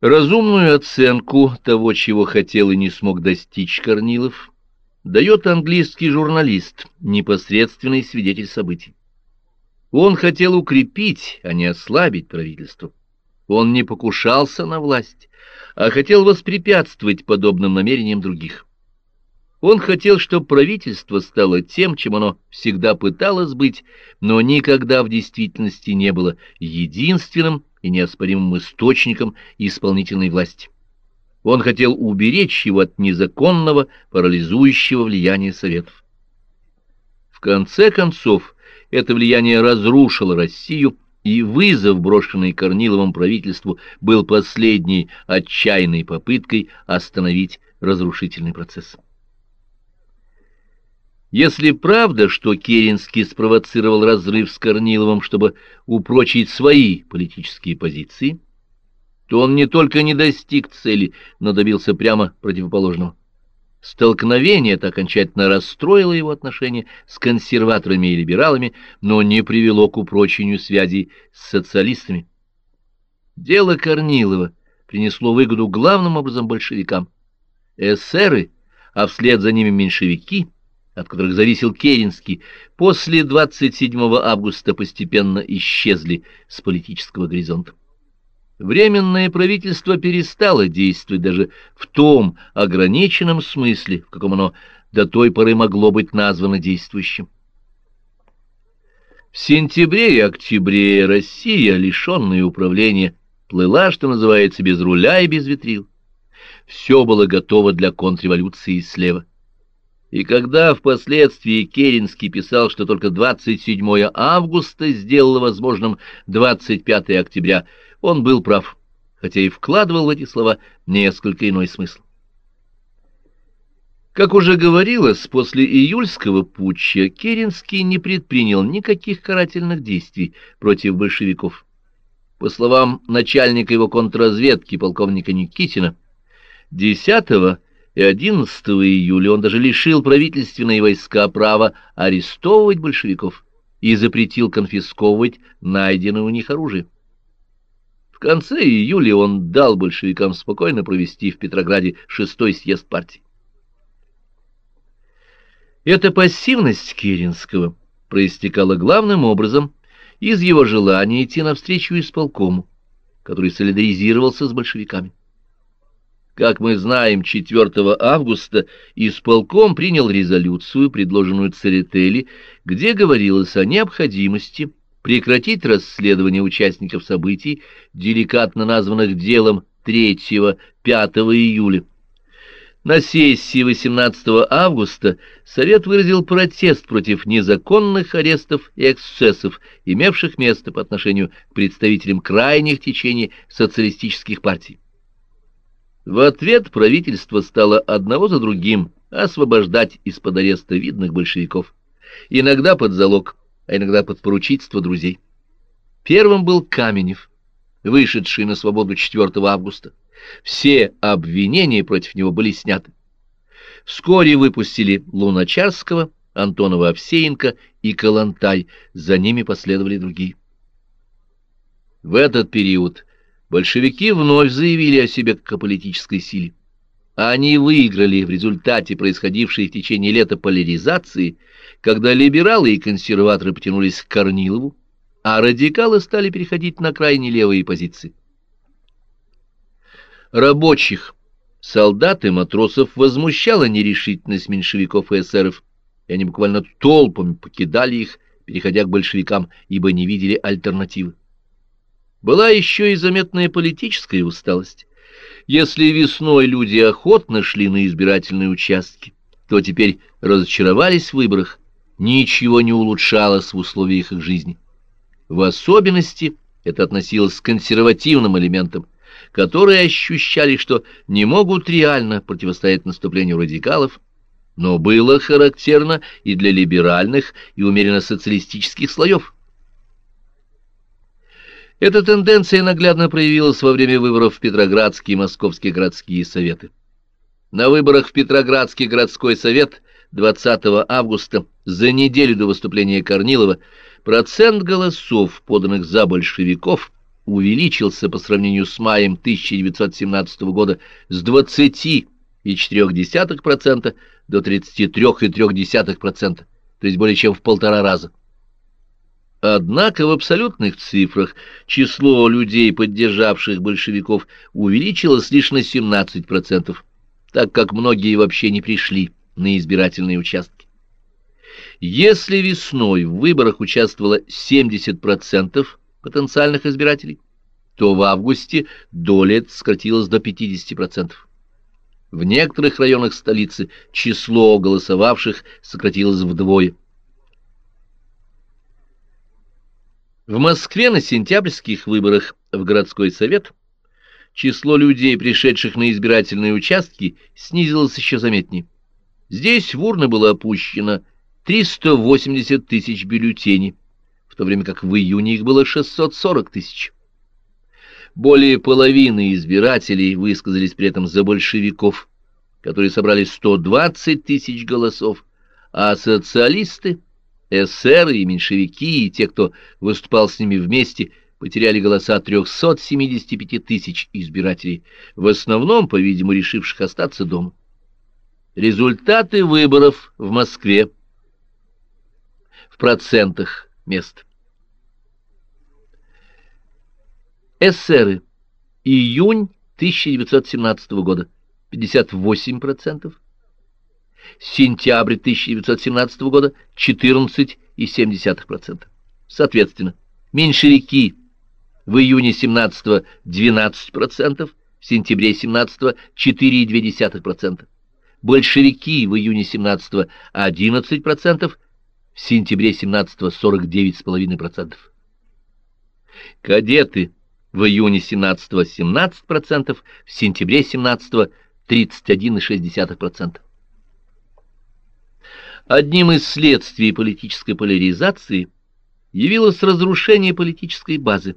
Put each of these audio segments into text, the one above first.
Разумную оценку того, чего хотел и не смог достичь Корнилов, дает английский журналист, непосредственный свидетель событий. Он хотел укрепить, а не ослабить правительство. Он не покушался на власть, а хотел воспрепятствовать подобным намерениям других. Он хотел, чтобы правительство стало тем, чем оно всегда пыталось быть, но никогда в действительности не было единственным и неоспоримым источником исполнительной власти. Он хотел уберечь его от незаконного парализующего влияния Советов. В конце концов, это влияние разрушило Россию, и вызов, брошенный Корниловым правительству, был последней отчаянной попыткой остановить разрушительный процесс. Если правда, что Керенский спровоцировал разрыв с Корниловым, чтобы упрочить свои политические позиции, то он не только не достиг цели, но добился прямо противоположного. Столкновение это окончательно расстроило его отношения с консерваторами и либералами, но не привело к упрочению связей с социалистами. Дело Корнилова принесло выгоду главным образом большевикам. Эсеры, а вслед за ними меньшевики – от которых зависел Керенский, после 27 августа постепенно исчезли с политического горизонта. Временное правительство перестало действовать даже в том ограниченном смысле, в каком оно до той поры могло быть названо действующим. В сентябре и октябре Россия, лишенная управления, плыла, что называется, без руля и без ветрил. Все было готово для контрреволюции слева. И когда впоследствии Керенский писал, что только 27 августа сделало возможным 25 октября, он был прав, хотя и вкладывал в эти слова несколько иной смысл. Как уже говорилось, после июльского путча Керенский не предпринял никаких карательных действий против большевиков. По словам начальника его контрразведки полковника Никитина, 10 и 11 июля он даже лишил правительственные войска права арестовывать большевиков и запретил конфисковывать найденное у них оружие. В конце июля он дал большевикам спокойно провести в Петрограде шестой съезд партии. Эта пассивность Керенского проистекала главным образом из его желания идти навстречу исполкому, который солидаризировался с большевиками. Как мы знаем, 4 августа исполком принял резолюцию, предложенную Церетели, где говорилось о необходимости прекратить расследование участников событий, деликатно названных делом 3-5 июля. На сессии 18 августа Совет выразил протест против незаконных арестов и эксцессов, имевших место по отношению к представителям крайних течений социалистических партий. В ответ правительство стало одного за другим освобождать из-под ареста видных большевиков, иногда под залог, а иногда под поручительство друзей. Первым был Каменев, вышедший на свободу 4 августа. Все обвинения против него были сняты. Вскоре выпустили Луначарского, Антонова Овсеенко и Калантай, за ними последовали другие. В этот период большевики вновь заявили о себе как о политической силе. Они выиграли в результате происходившей в течение лета поляризации, когда либералы и консерваторы потянулись к Корнилову, а радикалы стали переходить на крайне левые позиции. Рабочих, солдат и матросов возмущала нерешительность меньшевиков и эсеров, и они буквально толпами покидали их, переходя к большевикам, ибо не видели альтернативы. Была еще и заметная политическая усталость. Если весной люди охотно шли на избирательные участки, то теперь разочаровались в выборах, ничего не улучшалось в условиях их жизни. В особенности это относилось к консервативным элементам, которые ощущали, что не могут реально противостоять наступлению радикалов, но было характерно и для либеральных и умеренно социалистических слоев. Эта тенденция наглядно проявилась во время выборов в Петроградские и Московские городские советы. На выборах в Петроградский городской совет 20 августа, за неделю до выступления Корнилова, процент голосов, поданных за большевиков, увеличился по сравнению с маем 1917 года с 20,4% до 33,3%, то есть более чем в полтора раза. Однако в абсолютных цифрах число людей, поддержавших большевиков, увеличилось лишь на 17%, так как многие вообще не пришли на избирательные участки. Если весной в выборах участвовало 70% потенциальных избирателей, то в августе доля скатилась до 50%. В некоторых районах столицы число голосовавших сократилось вдвое. В Москве на сентябрьских выборах в городской совет число людей, пришедших на избирательные участки, снизилось еще заметнее. Здесь в урны было опущено 380 тысяч бюллетеней, в то время как в июне их было 640 тысяч. Более половины избирателей высказались при этом за большевиков, которые собрали 120 тысяч голосов, а социалисты, эсеры и меньшевики, и те, кто выступал с ними вместе, потеряли голоса 375 тысяч избирателей, в основном, по-видимому, решивших остаться дома. Результаты выборов в Москве процентах мест. Эсеры. Июнь 1917 года 58%. Сентябрь 1917 года 14,7%. Соответственно, меньшевики в июне 17 12%, в сентябре 17 4,2%. Большевики в июне 17 11%, в сентябре 17-го 49,5%. Кадеты в июне 17-го 17%, в сентябре 17-го 31,6%. Одним из следствий политической поляризации явилось разрушение политической базы,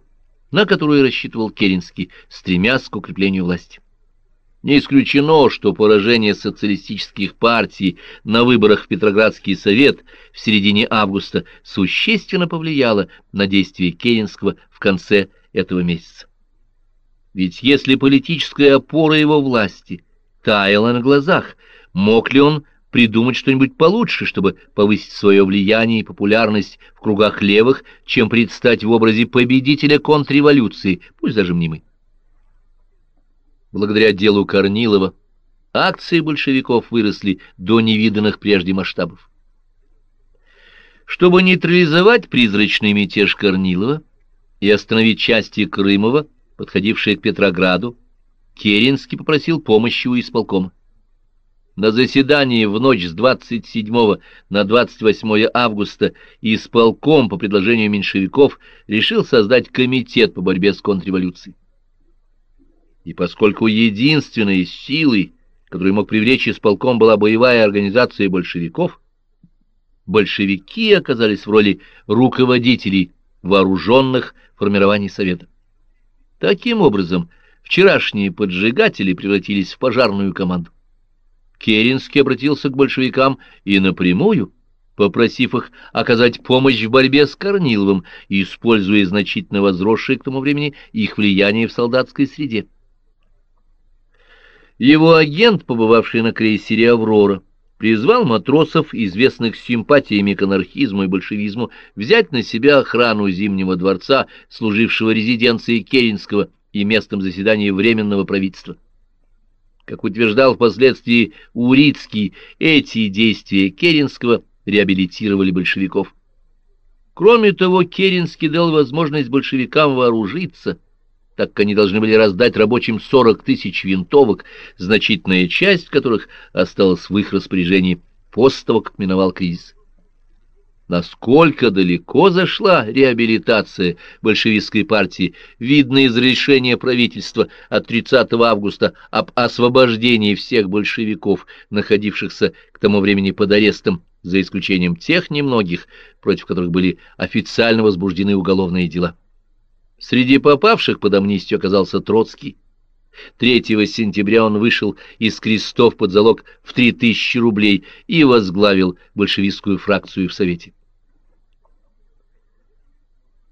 на которую рассчитывал Керенский, стремясь к укреплению власти. Не исключено, что поражение социалистических партий на выборах в Петроградский совет в середине августа существенно повлияло на действия Керенского в конце этого месяца. Ведь если политическая опора его власти таяла на глазах, мог ли он придумать что-нибудь получше, чтобы повысить свое влияние и популярность в кругах левых, чем предстать в образе победителя контрреволюции, пусть даже мнимой? благодаря делу Корнилова, акции большевиков выросли до невиданных прежде масштабов. Чтобы нейтрализовать призрачный мятеж Корнилова и остановить части Крымова, подходившие к Петрограду, Керенский попросил помощи у исполкома. На заседании в ночь с 27 на 28 августа исполком по предложению меньшевиков решил создать комитет по борьбе с контрреволюцией. И поскольку единственной силой, которую мог привлечь исполком, была боевая организация большевиков, большевики оказались в роли руководителей вооруженных формирований Совета. Таким образом, вчерашние поджигатели превратились в пожарную команду. Керенский обратился к большевикам и напрямую, попросив их оказать помощь в борьбе с Корниловым, используя значительно возросшее к тому времени их влияние в солдатской среде. Его агент, побывавший на крейсере «Аврора», призвал матросов, известных симпатиями к анархизму и большевизму, взять на себя охрану Зимнего дворца, служившего резиденцией Керенского и местом заседания Временного правительства. Как утверждал впоследствии Урицкий, эти действия Керенского реабилитировали большевиков. Кроме того, Керенский дал возможность большевикам вооружиться – так как они должны были раздать рабочим 40 тысяч винтовок, значительная часть которых осталась в их распоряжении после того, как миновал кризис. Насколько далеко зашла реабилитация большевистской партии, видно из решения правительства от 30 августа об освобождении всех большевиков, находившихся к тому времени под арестом, за исключением тех немногих, против которых были официально возбуждены уголовные дела. Среди попавших под амнистию оказался Троцкий. 3 сентября он вышел из крестов под залог в 3000 рублей и возглавил большевистскую фракцию в Совете.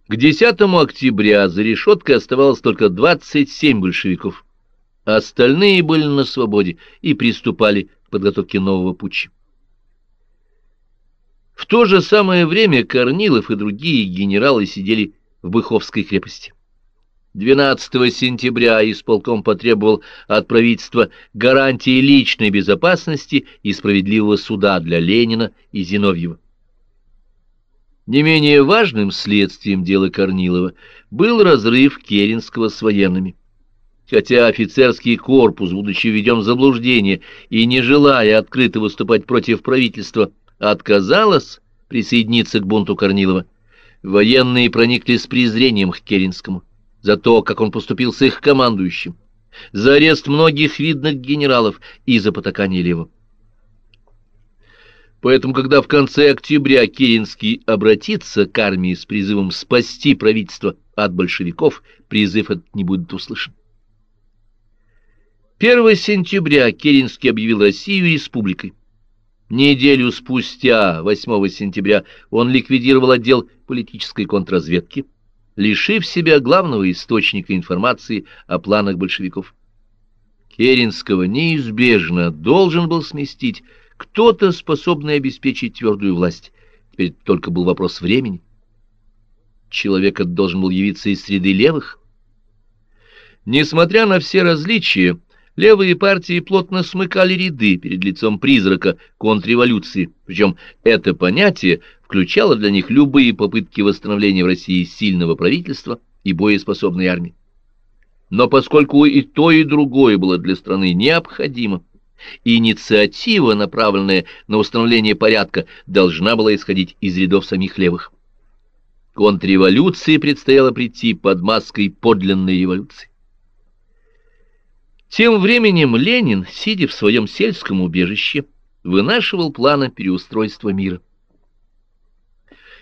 К 10 октября за решеткой оставалось только 27 большевиков. Остальные были на свободе и приступали к подготовке нового путча. В то же самое время Корнилов и другие генералы сидели в Быховской крепости. 12 сентября исполком потребовал от правительства гарантии личной безопасности и справедливого суда для Ленина и Зиновьева. Не менее важным следствием дела Корнилова был разрыв Керенского с военными. Хотя офицерский корпус, будучи введен в заблуждение и не желая открыто выступать против правительства, отказалась присоединиться к бунту Корнилова, военные проникли с презрением к Керенскому за то, как он поступил с их командующим, за арест многих видных генералов и за потакание Лева. Поэтому, когда в конце октября Керенский обратится к армии с призывом спасти правительство от большевиков, призыв этот не будет услышан. 1 сентября Керенский объявил Россию республикой. Неделю спустя, 8 сентября, он ликвидировал отдел политической контрразведки, лишив себя главного источника информации о планах большевиков. Керенского неизбежно должен был сместить кто-то, способный обеспечить твердую власть. Теперь только был вопрос времени. Человек должен был явиться из среды левых. Несмотря на все различия, левые партии плотно смыкали ряды перед лицом призрака контрреволюции, причем это понятие включало для них любые попытки восстановления в России сильного правительства и боеспособной армии. Но поскольку и то, и другое было для страны необходимо, инициатива, направленная на установление порядка, должна была исходить из рядов самих левых. Контрреволюции предстояло прийти под маской подлинной революции. Тем временем Ленин, сидя в своем сельском убежище, вынашивал планы переустройства мира.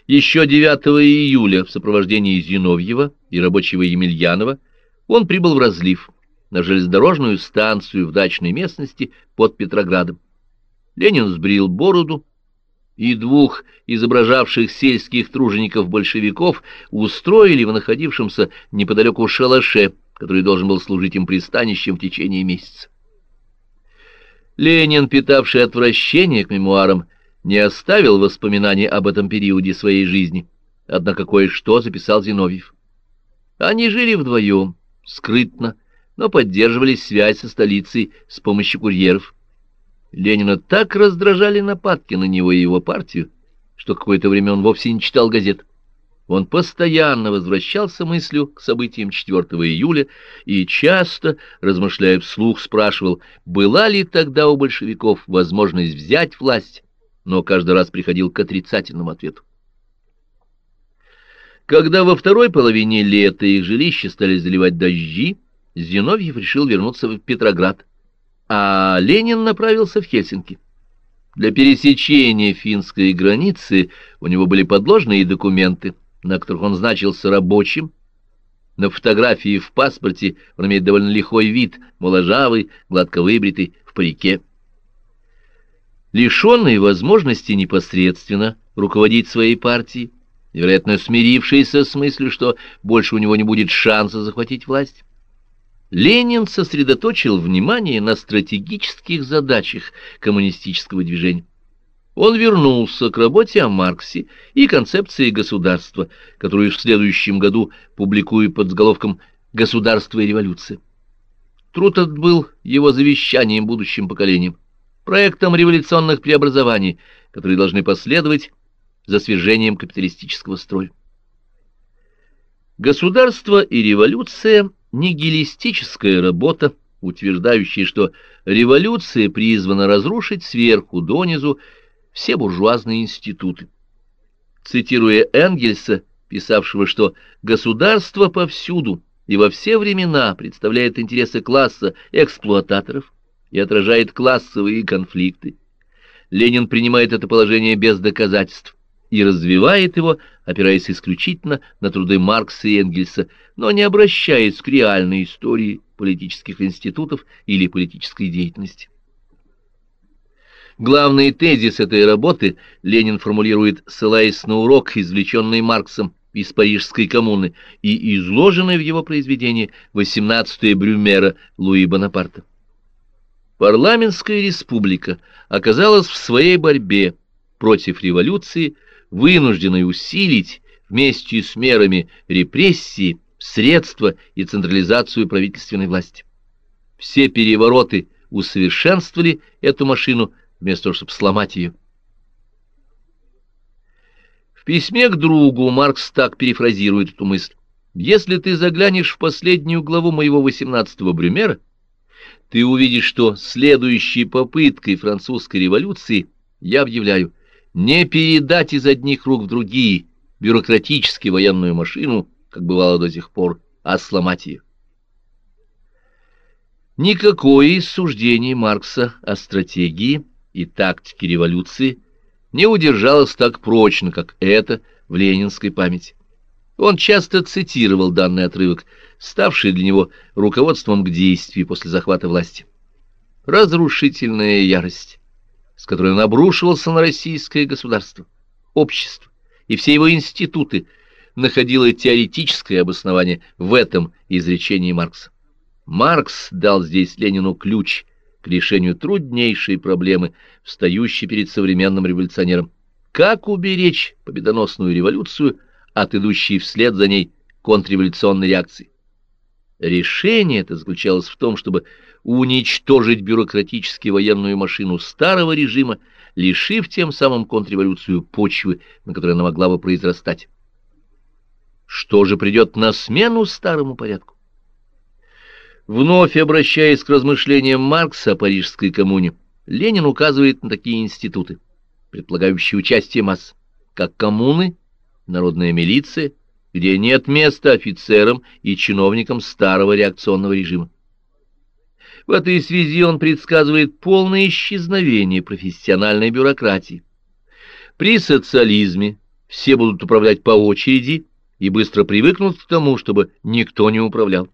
Еще 9 июля в сопровождении Зиновьева и рабочего Емельянова он прибыл в разлив на железнодорожную станцию в дачной местности под Петроградом. Ленин сбрил бороду, и двух изображавших сельских тружеников-большевиков устроили в находившемся неподалеку шалаше, который должен был служить им пристанищем в течение месяца. Ленин, питавший отвращение к мемуарам, не оставил воспоминаний об этом периоде своей жизни, однако кое-что записал Зиновьев. Они жили вдвоем, скрытно, но поддерживали связь со столицей с помощью курьеров. Ленина так раздражали нападки на него и его партию, что какое-то время он вовсе не читал газет. Он постоянно возвращался мыслью к событиям 4 июля и часто, размышляя вслух, спрашивал, была ли тогда у большевиков возможность взять власть, но каждый раз приходил к отрицательному ответу. Когда во второй половине лета их жилища стали заливать дожди, Зиновьев решил вернуться в Петроград, а Ленин направился в Хельсинки. Для пересечения финской границы у него были подложные документы, на которых он значился рабочим. На фотографии в паспорте он имеет довольно лихой вид, моложавый, гладко выбритый, в парике. Лишенный возможности непосредственно руководить своей партией, вероятно, смирившийся с мыслью, что больше у него не будет шанса захватить власть, Ленин сосредоточил внимание на стратегических задачах коммунистического движения. Он вернулся к работе о Марксе и концепции государства, которую в следующем году публикует под заголовком «Государство и революция». Труд этот был его завещанием будущим поколениям, проектом революционных преобразований, которые должны последовать за свержением капиталистического строя. Государство и революция нигилистическая работа, утверждающая, что революция призвана разрушить сверху донизу все буржуазные институты. Цитируя Энгельса, писавшего, что государство повсюду и во все времена представляет интересы класса эксплуататоров и отражает классовые конфликты, Ленин принимает это положение без доказательств и развивает его, опираясь исключительно на труды Маркса и Энгельса, но не обращаясь к реальной истории политических институтов или политической деятельности. Главный тезис этой работы Ленин формулирует, ссылаясь на урок, извлеченный Марксом из Парижской коммуны и изложенное в его произведении «18 Брюмера» Луи Бонапарта. Парламентская республика оказалась в своей борьбе против революции, вынужденной усилить вместе с мерами репрессии средства и централизацию правительственной власти. Все перевороты усовершенствовали эту машину вместо того, чтобы сломать ее. В письме к другу Маркс так перефразирует эту мысль. «Если ты заглянешь в последнюю главу моего восемнадцатого Брюмера, ты увидишь, что следующей попыткой французской революции я объявляю не передать из одних рук в другие бюрократически военную машину, как бывало до сих пор, а сломать ее. Никакое из суждений Маркса о стратегии и тактике революции не удержалось так прочно, как это в ленинской памяти. Он часто цитировал данный отрывок, ставший для него руководством к действию после захвата власти. Разрушительная ярость, с которой он обрушивался на российское государство, общество и все его институты, находила теоретическое обоснование в этом изречении Маркса. Маркс дал здесь Ленину ключ к решению труднейшей проблемы, встающей перед современным революционером. Как уберечь победоносную революцию от идущей вслед за ней контрреволюционной реакции? Решение это заключалось в том, чтобы уничтожить бюрократически военную машину старого режима, лишив тем самым контрреволюцию почвы, на которой она могла бы произрастать. Что же придет на смену старому порядку? Вновь обращаясь к размышлениям Маркса о Парижской коммуне, Ленин указывает на такие институты, предполагающие участие масс, как коммуны, народная милиция, где нет места офицерам и чиновникам старого реакционного режима. В этой связи он предсказывает полное исчезновение профессиональной бюрократии. При социализме все будут управлять по очереди и быстро привыкнут к тому, чтобы никто не управлял.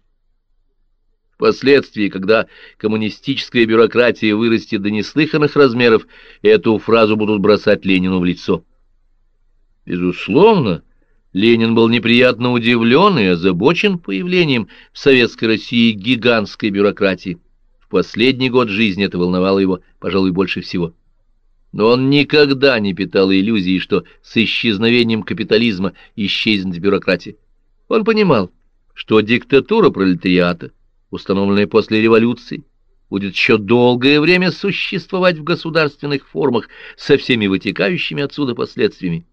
Впоследствии, когда коммунистическая бюрократия вырастет до неслыханных размеров, эту фразу будут бросать Ленину в лицо. Безусловно, Ленин был неприятно удивлен и озабочен появлением в Советской России гигантской бюрократии. Последний год жизни это волновало его, пожалуй, больше всего. Но он никогда не питал иллюзии, что с исчезновением капитализма исчезнет бюрократия. Он понимал, что диктатура пролетариата — установленная после революции, будет еще долгое время существовать в государственных формах со всеми вытекающими отсюда последствиями.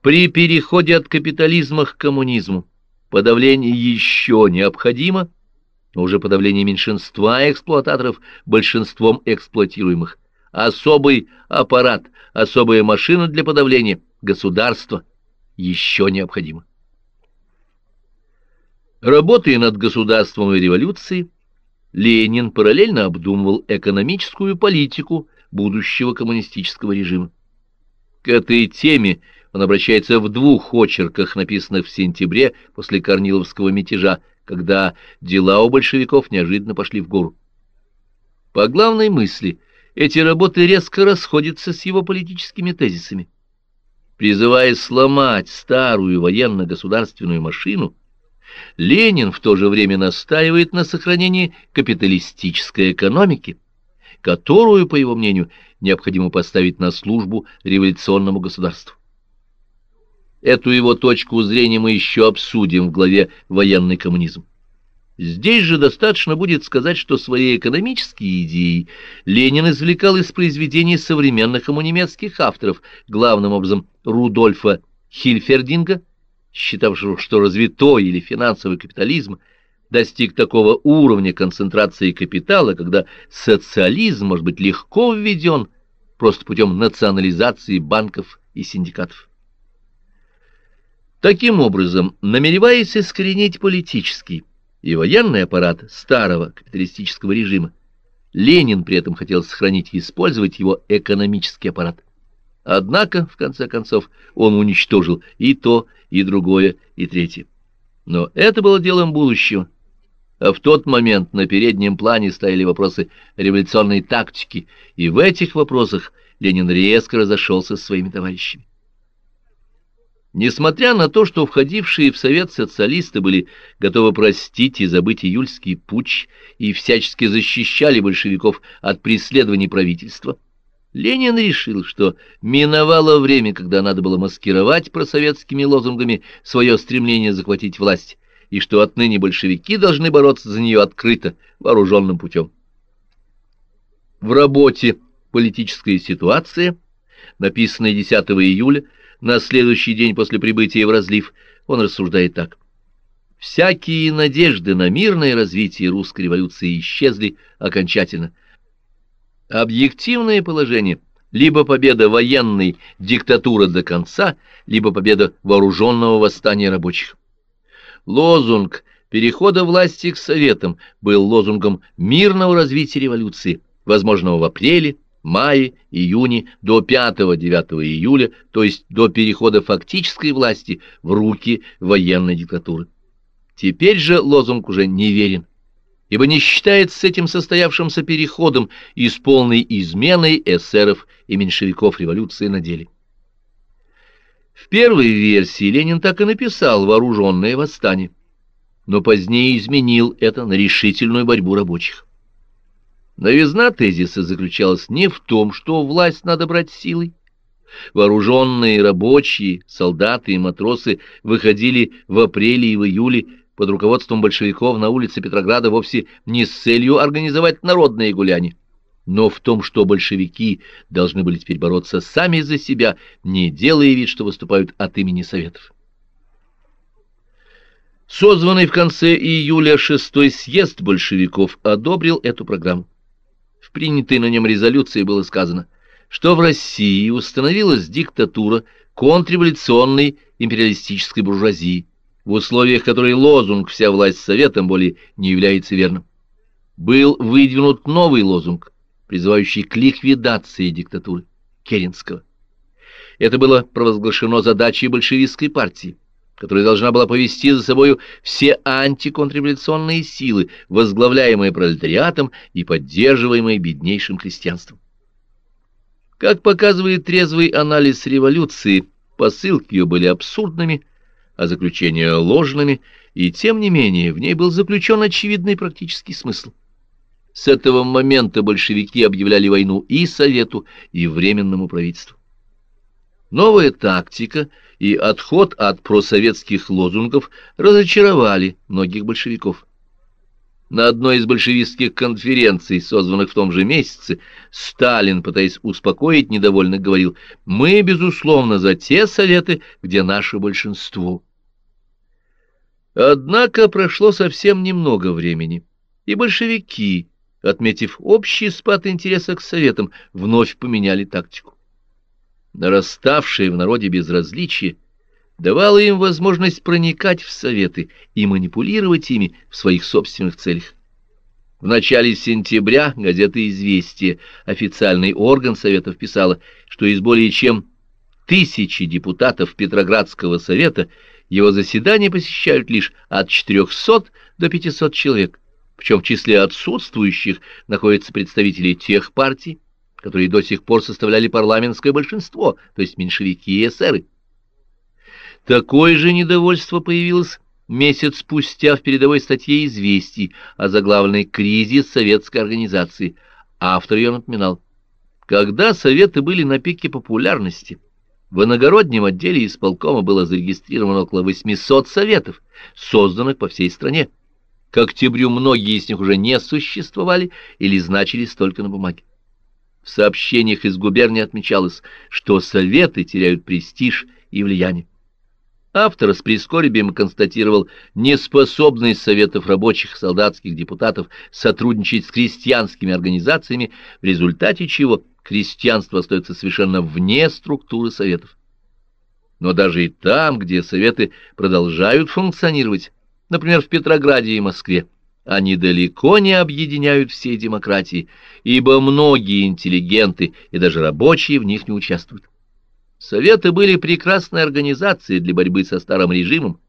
При переходе от капитализма к коммунизму подавление еще необходимо, но уже подавление меньшинства эксплуататоров большинством эксплуатируемых. Особый аппарат, особая машина для подавления государства еще необходимо. Работая над государством и революцией, Ленин параллельно обдумывал экономическую политику будущего коммунистического режима. К этой теме он обращается в двух очерках, написанных в сентябре после Корниловского мятежа, когда дела у большевиков неожиданно пошли в гору. По главной мысли, эти работы резко расходятся с его политическими тезисами. Призывая сломать старую военно-государственную машину, Ленин в то же время настаивает на сохранении капиталистической экономики, которую, по его мнению, необходимо поставить на службу революционному государству. Эту его точку зрения мы еще обсудим в главе «Военный коммунизм». Здесь же достаточно будет сказать, что свои экономические идеи Ленин извлекал из произведений современных ему немецких авторов, главным образом Рудольфа Хильфердинга, считавшего, что развитой или финансовый капитализм достиг такого уровня концентрации капитала, когда социализм может быть легко введен просто путем национализации банков и синдикатов. Таким образом, намереваясь искоренить политический и военный аппарат старого капиталистического режима, Ленин при этом хотел сохранить и использовать его экономический аппарат. Однако, в конце концов, он уничтожил и то, и другое, и третье. Но это было делом будущего. А в тот момент на переднем плане стояли вопросы революционной тактики, и в этих вопросах Ленин резко разошелся со своими товарищами. Несмотря на то, что входившие в Совет социалисты были готовы простить и забыть июльский путч и всячески защищали большевиков от преследований правительства, Ленин решил, что миновало время, когда надо было маскировать просоветскими лозунгами свое стремление захватить власть, и что отныне большевики должны бороться за нее открыто, вооруженным путем. В работе «Политическая ситуация», написанной 10 июля, на следующий день после прибытия в разлив, он рассуждает так. Всякие надежды на мирное развитие русской революции исчезли окончательно. Объективное положение – либо победа военной диктатуры до конца, либо победа вооруженного восстания рабочих. Лозунг перехода власти к Советам был лозунгом мирного развития революции, возможного в апреле, мае, июне до 5-9 июля, то есть до перехода фактической власти в руки военной диктатуры. Теперь же лозунг уже не верен, ибо не считается с этим состоявшимся переходом и с полной изменой эсеров и меньшевиков революции на деле. В первой версии Ленин так и написал «вооруженное восстание», но позднее изменил это на решительную борьбу рабочих. Новизна тезиса заключалась не в том, что власть надо брать силой. Вооруженные рабочие, солдаты и матросы выходили в апреле и в июле под руководством большевиков на улице Петрограда вовсе не с целью организовать народные гуляния, но в том, что большевики должны были теперь бороться сами за себя, не делая вид, что выступают от имени Советов. Созванный в конце июля шестой съезд большевиков одобрил эту программу в принятой на нем резолюции было сказано, что в России установилась диктатура контрреволюционной империалистической буржуазии, в условиях которой лозунг «Вся власть советом» более не является верным. Был выдвинут новый лозунг, призывающий к ликвидации диктатуры Керенского. Это было провозглашено задачей большевистской партии которая должна была повести за собою все антиконтрреволюционные силы, возглавляемые пролетариатом и поддерживаемые беднейшим крестьянством. Как показывает трезвый анализ революции, посылки ее были абсурдными, а заключения ложными, и тем не менее в ней был заключен очевидный практический смысл. С этого момента большевики объявляли войну и Совету, и Временному правительству. Новая тактика и отход от просоветских лозунгов разочаровали многих большевиков. На одной из большевистских конференций, созванных в том же месяце, Сталин, пытаясь успокоить недовольных, говорил «Мы, безусловно, за те советы, где наше большинство». Однако прошло совсем немного времени, и большевики, отметив общий спад интереса к советам, вновь поменяли тактику нараставшее в народе безразличие, давало им возможность проникать в советы и манипулировать ими в своих собственных целях. В начале сентября газета «Известия», официальный орган Советов, писала, что из более чем тысячи депутатов Петроградского Совета его заседания посещают лишь от 400 до 500 человек, причем в числе отсутствующих находятся представители тех партий, которые до сих пор составляли парламентское большинство, то есть меньшевики и эсеры. Такое же недовольство появилось месяц спустя в передовой статье «Известий» о заглавленной «Кризис советской организации». Автор ее напоминал. Когда советы были на пике популярности, в иногороднем отделе исполкома было зарегистрировано около 800 советов, созданных по всей стране. К октябрю многие из них уже не существовали или значились только на бумаге. В сообщениях из губернии отмечалось, что советы теряют престиж и влияние. Автор с прискорбием констатировал неспособность советов рабочих солдатских депутатов сотрудничать с крестьянскими организациями, в результате чего крестьянство остается совершенно вне структуры советов. Но даже и там, где советы продолжают функционировать, например, в Петрограде и Москве, они далеко не объединяют все демократии, ибо многие интеллигенты и даже рабочие в них не участвуют. Советы были прекрасной организацией для борьбы со старым режимом,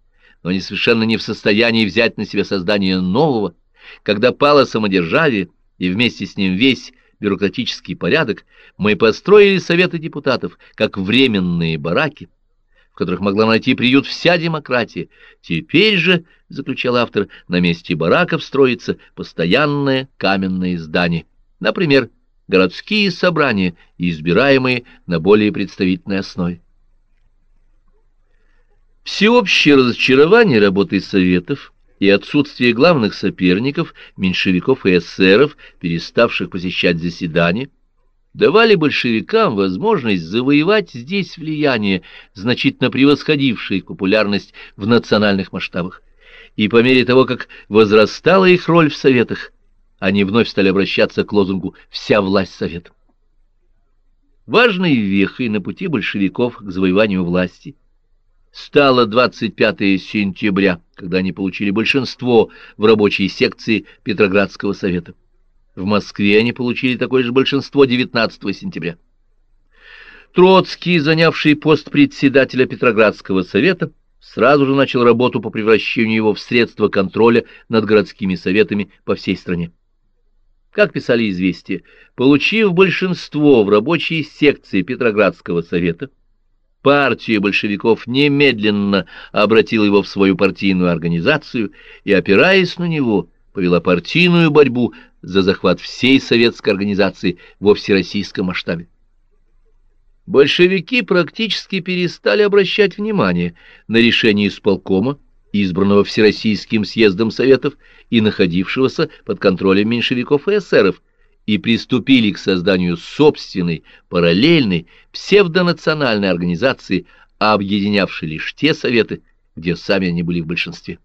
но они совершенно не в состоянии взять на себя создание нового. Когда пало самодержавие и вместе с ним весь бюрократический порядок, мы построили Советы депутатов как временные бараки, которых могла найти приют вся демократия. Теперь же, — заключал автор, — на месте бараков строится постоянное каменное здание. Например, городские собрания, избираемые на более представительной основе. Всеобщее разочарование работой Советов и отсутствие главных соперников, меньшевиков и эсеров, переставших посещать заседания, давали большевикам возможность завоевать здесь влияние, значительно превосходившее их популярность в национальных масштабах. И по мере того, как возрастала их роль в Советах, они вновь стали обращаться к лозунгу «Вся власть Советам». Важной вехой на пути большевиков к завоеванию власти стало 25 сентября, когда они получили большинство в рабочей секции Петроградского совета. В Москве они получили такое же большинство 19 сентября. Троцкий, занявший пост председателя Петроградского совета, сразу же начал работу по превращению его в средство контроля над городскими советами по всей стране. Как писали известия, получив большинство в рабочей секции Петроградского совета, партия большевиков немедленно обратила его в свою партийную организацию и, опираясь на него, повела партийную борьбу за захват всей советской организации во всероссийском масштабе. Большевики практически перестали обращать внимание на решение исполкома, избранного Всероссийским съездом Советов и находившегося под контролем меньшевиков и эсеров, и приступили к созданию собственной, параллельной, псевдонациональной организации, объединявшей лишь те Советы, где сами они были в большинстве.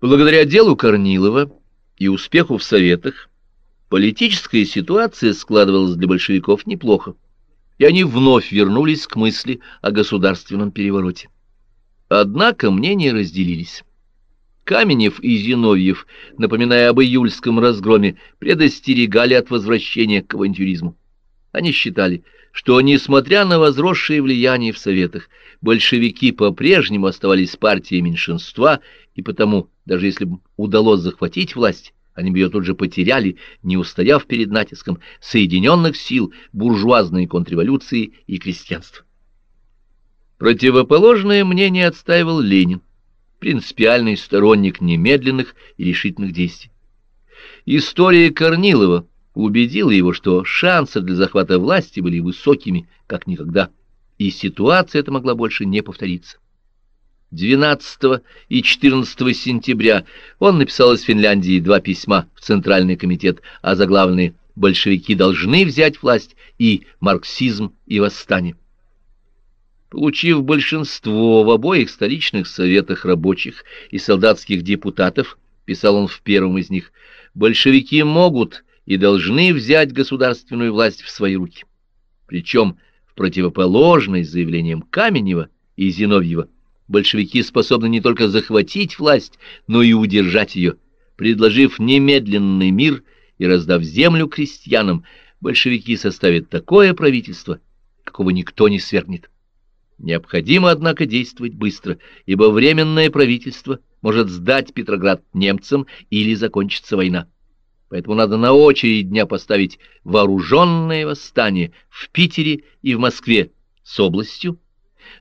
Благодаря делу Корнилова и успеху в Советах, политическая ситуация складывалась для большевиков неплохо, и они вновь вернулись к мысли о государственном перевороте. Однако мнения разделились. Каменев и Зиновьев, напоминая об июльском разгроме, предостерегали от возвращения к авантюризму. Они считали, что, несмотря на возросшее влияние в Советах, большевики по-прежнему оставались партией меньшинства, и потому, даже если бы удалось захватить власть, они бы ее тут же потеряли, не устояв перед натиском соединенных сил буржуазной контрреволюции и крестьянства. Противоположное мнение отстаивал Ленин, принципиальный сторонник немедленных и решительных действий. История Корнилова убедила его, что шансы для захвата власти были высокими, как никогда, и ситуация эта могла больше не повториться. 12 и 14 сентября он написал из Финляндии два письма в Центральный комитет, а заглавные «Большевики должны взять власть» и «Марксизм и восстание». Получив большинство в обоих столичных советах рабочих и солдатских депутатов, писал он в первом из них, большевики могут и должны взять государственную власть в свои руки. Причем в противоположность заявлениям Каменева и Зиновьева, большевики способны не только захватить власть, но и удержать ее, предложив немедленный мир и раздав землю крестьянам, большевики составят такое правительство, какого никто не свергнет. Необходимо, однако, действовать быстро, ибо Временное правительство может сдать Петроград немцам или закончится война. Поэтому надо на очередь дня поставить вооруженное восстание в Питере и в Москве с областью,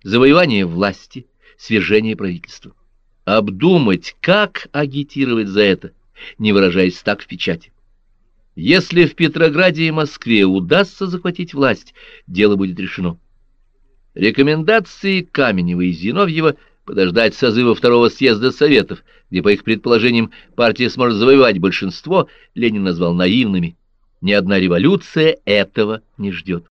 завоевание власти, свержение правительства. Обдумать, как агитировать за это, не выражаясь так в печати. Если в Петрограде и Москве удастся захватить власть, дело будет решено. Рекомендации Каменева и Зиновьева подождать созыва второго съезда Советов, где, по их предположениям, партия сможет завоевать большинство, Ленин назвал наивными. Ни одна революция этого не ждет.